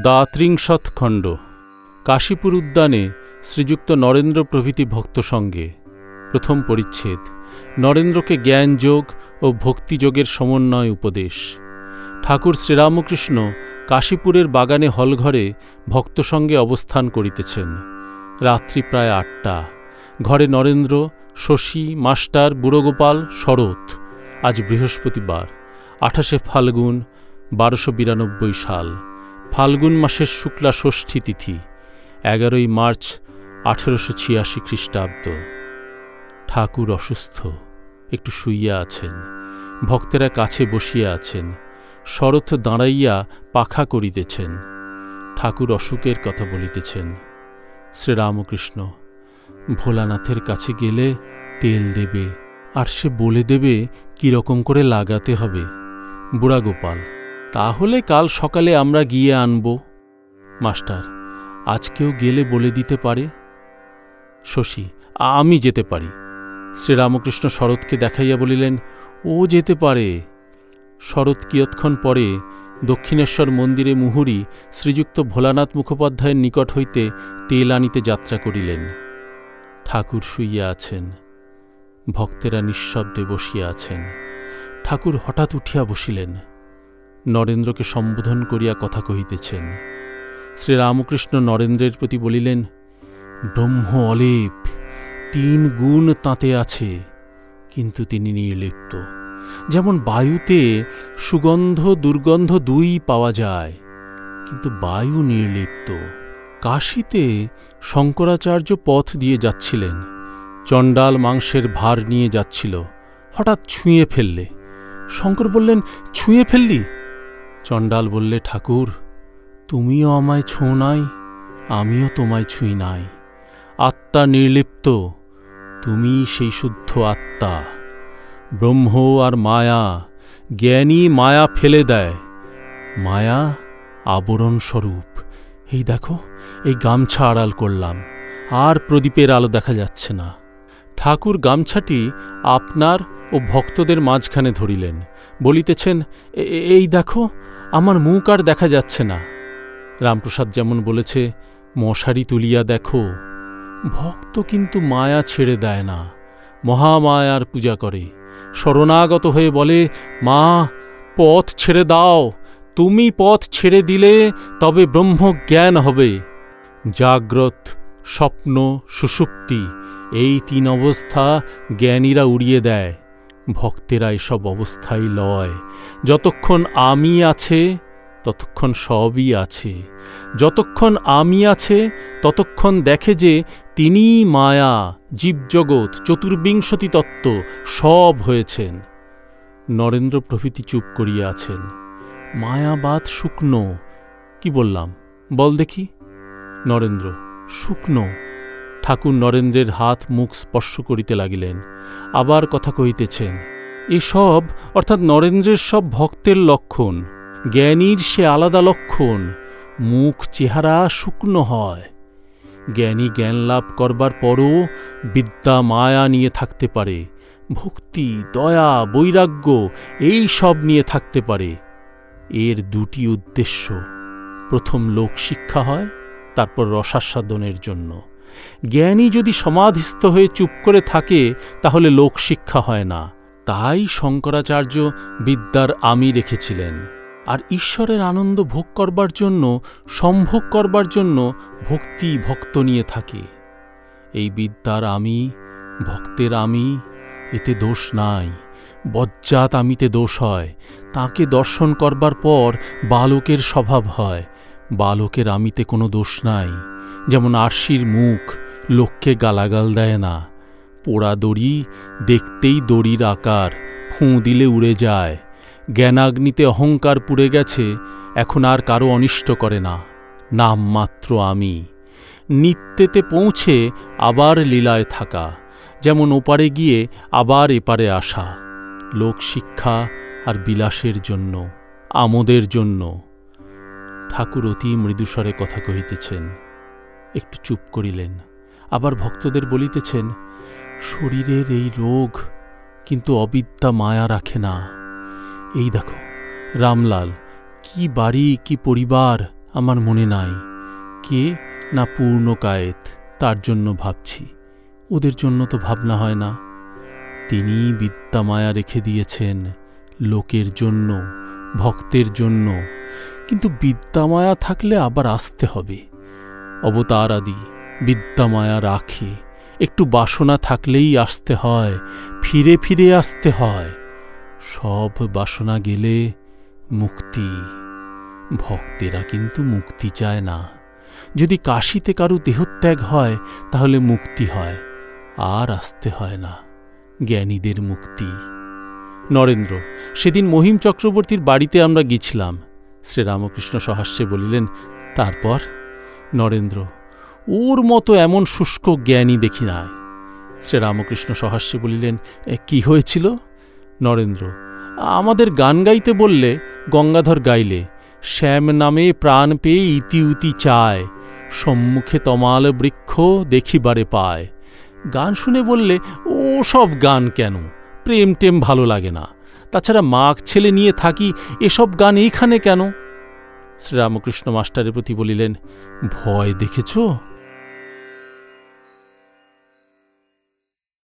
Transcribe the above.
দ্বাত্রিংশৎ খণ্ড, কাশীপুর উদ্যানে শ্রীযুক্ত নরেন্দ্র প্রভৃতি ভক্ত সঙ্গে। প্রথম পরিচ্ছেদ, নরেন্দ্রকে জ্ঞানযোগ ও ভক্তিযোগের সমন্বয় উপদেশ। ঠাকুর শ্রীরামকৃষ্ণ কাশীপুরের বাগানে হলঘরে ভক্ত সঙ্গে অবস্থান করিতেছেন। রাত্রি প্রায় আটটা। ঘরে নরেন্দ্র, শশী, মাস্টার, বুড়োগোপাল, শরৎ। আজ বৃহস্পতিবার, আঠাশে ফাল্গুন, বারোশো বিরানব্বই সাল। ফাল্গুন মাসের শুক্লা ষষ্ঠী তিথি, এগারোই মার্চ আঠেরোশো ছিয়াশি খ্রিস্টাব্দ। ঠাকুর অসুস্থ, একটু শুইয়া আছেন, ভক্তেরা কাছে বসিয়া আছেন, শরৎ দাঁড়াইয়া পাখা করিতেছেন, ঠাকুর অসুখের কথা বলিতেছেন, শ্রীরামকৃষ্ণ, ভোলানাথের কাছে গেলে তেল দেবে, আর সে বলে দেবে কীরকম করে লাগাতে হবে বুড়া গোপাল তাহলে কাল সকালে আমরা গিয়ে আনব। মাস্টার আজকেও গেলে বলে দিতে পারে? শশী আমি যেতে পারি। শ্রীরামকৃষ্ণ শরৎকে দেখাইয়া বলিলেন, ও যেতে পারে। শরৎ কিয়ৎক্ষণ পরে দক্ষিণেশ্বর মন্দিরে মুহুরি শ্রীযুক্ত ভোলানাথ মুখোপাধ্যায়ের নিকট হইতে তেল আনিতে যাত্রা করিলেন। ঠাকুর শুইয়া আছেন, ভক্তেরা নিঃশব্দে বসিয়া আছেন। ঠাকুর হঠাৎ উঠিয়া বসিলেন। নরেন্দ্রকে সম্বোধন করিয়া কথা কহিতেছেন। শ্রীরামকৃষ্ণ নরেন্দ্রের প্রতি বলিলেন, ব্রহ্ম অলেপ, তিন গুণ তাঁতে আছে, কিন্তু তিনি নির্লিপ্ত। যেমন বায়ুতে সুগন্ধ দুর্গন্ধ দুই পাওয়া যায়, কিন্তু বায়ু নির্লিপ্ত। কাশীতে শঙ্করাচার্য পথ দিয়ে যাচ্ছিলেন, চণ্ডাল মাংসের ভার নিয়ে যাচ্ছিল, হঠাৎ ছুঁয়ে ফেললে। শঙ্কর বললেন, ছুঁয়ে ফেললি? চণ্ডাল বললে, ঠাকুর, তুমিও আমায় ছো নাই, আমিও তোমায় ছুঁই নাই। আত্মা নির্লিপ্ত তুমি সেই শুদ্ধ আত্মা। ব্রহ্ম আর মায়া, জ্ঞানী মায়া ফেলে দেয়। মায়া আবরণ স্বরূপ। এই দেখো, এই গামছা আড়াল করলাম, আর প্রদীপের আলো দেখা যাচ্ছে না। ঠাকুর, গামছাটি আপনার ও ভক্তদের মাঝখানে ধরিলেন, বলিতেছেন এই দেখো, আমার মুখ আর দেখা যাচ্ছে না। রামপ্রসাদ যেমন বলেছে, মশারি তুলিয়া দেখো, ভক্ত কিন্তু মায়া ছেড়ে দেয় না, মহামায়ার পূজা করে। শরণাগত হয়ে বলে, মা, পথ ছেড়ে দাও, তুমি পথ ছেড়ে দিলে তবে ব্রহ্মজ্ঞান হবে। জাগ্রত স্বপ্ন সুষুপ্তি, এই তিন অবস্থা জ্ঞানীরা উড়িয়ে দেয়। ভক্তেরা এসব অবস্থায় লয়। যতক্ষণ আমি আছে, ততক্ষণ সবই আছে। যতক্ষণ আমি আছে, ততক্ষণ দেখে যে তিনি মায়া, জীবজগৎ, চতুর্বিংশতি তত্ত্ব, সব হয়েছেন। নরেন্দ্র প্রভৃতি চুপ করিয়া আছেন। মায়াবাদ শুকনো, কি বললাম? বল দেখি। নরেন্দ্র, শুকনো। ঠাকুর নরেন্দ্রের হাত মুখ স্পর্শ করিতে লাগিলেন, আবার কথা কহিতেছেন, এসব অর্থাৎ নরেন্দ্রের সব ভক্তের লক্ষণ, জ্ঞানীর সে আলাদা লক্ষণ, মুখ চেহারা শুকনো হয়। জ্ঞানী জ্ঞান লাভ করবার পরও বিদ্যা মায়া নিয়ে থাকতে পারে, ভক্তি, দয়া, বৈরাগ্য, এই সব নিয়ে থাকতে পারে। এর দুটি উদ্দেশ্য, প্রথম লোক শিক্ষা হয়, তারপর রসাস্বাদনের জন্য। জ্ঞানী যদি সমাধিস্থ হয়ে চুপ করে থাকে, তাহলে লোকশিক্ষা হয় না। তাই শঙ্করাচার্য বিদ্যার আমি রেখেছিলেন। আর ঈশ্বরের আনন্দ ভোগ করবার জন্য, সম্ভোগ করবার জন্য ভক্তি ভক্ত নিয়ে থাকে। এই বিদ্যার আমি, ভক্তের আমি, এতে দোষ নাই। বজ্জাত আমিতে দোষ হয়। তাকে দর্শন করবার পর বালকের স্বভাব হয়। বালকের আমিতে কোনো দোষ নাই। যেমন আরশির মুখ, লোককে গালাগাল দেয় না। পোড়া দড়ি, দেখতেই দড়ির আকার, ফুঁ দিলে উড়ে যায়। জ্ঞানাগ্নিতে অহংকার পুড়ে গেছে, এখন আর কারও অনিষ্ট করে না। নাম মাত্র আমি। নিত্যেতে পৌঁছে আবার লীলায় থাকা, যেমন ওপারে গিয়ে আবার এপারে আসা। লোক শিক্ষা আর বিলাসের জন্য, আমোদের জন্য। ঠাকুর অতি মৃদুস্বরে কথা কহিতেছেন। একটু চুপ করিলেন। আবার ভক্তদের বলিতেছেন, শরীরের এই রোগ কিন্তু অবিদ্যা মায়া রাখে না। এই দেখো, রামলাল, কি বাড়ি, কি পরিবার আমার মনে নাই। কে না পূর্ণ কায়েত, তার জন্য ভাবছি। ওদের জন্য তো ভাবনা হয় না। তিনি বিদ্যামায়া রেখে দিয়েছেন, লোকের জন্য, ভক্তের জন্য। কিন্তু বিদ্যামায়া থাকলে আবার আসতে হবে। অবতার আদি বিদ্যামায়া রাখে। একটু বাসনা থাকলেই আসতে হয়, ফিরে ফিরে আসতে হয়। সব বাসনা গেলে মুক্তি। ভক্তেরা কিন্তু মুক্তি চায় না। যদি কাশিতে কারু দেহত্যাগ হয়, তাহলে মুক্তি হয়, আর আসতে হয় না। জ্ঞানীদের মুক্তি। নরেন্দ্র, সেদিন মহিম চক্রবর্তীর বাড়িতে আমরা গিয়েছিলাম। শ্রীরামকৃষ্ণ সহাস্যে বলিলেন, তারপর? নরেন্দ্র ওর মতো এমন শুষ্ক জ্ঞানী দেখি নাই। শ্রীরামকৃষ্ণ সহাস্যে বলিলেন "এ, কি হয়েছিল? নরেন্দ্র আমাদের গান গাইতে বললে গঙ্গাধর গাইলে শ্যাম নামে প্রাণ পেয়ে ইতি উতি চায় সম্মুখে তমাল বৃক্ষ দেখিবারে পায়। গান শুনে বললে ও সব গান কেন? প্রেম টেম ভালো লাগে না। তাছাড়া মাঘ ছেলে নিয়ে থাকি এসব গান এইখানে কেন? শ্রীরামকৃষ্ণ মাস্টারের প্রতি বলিলেন ভয় দেখেছ?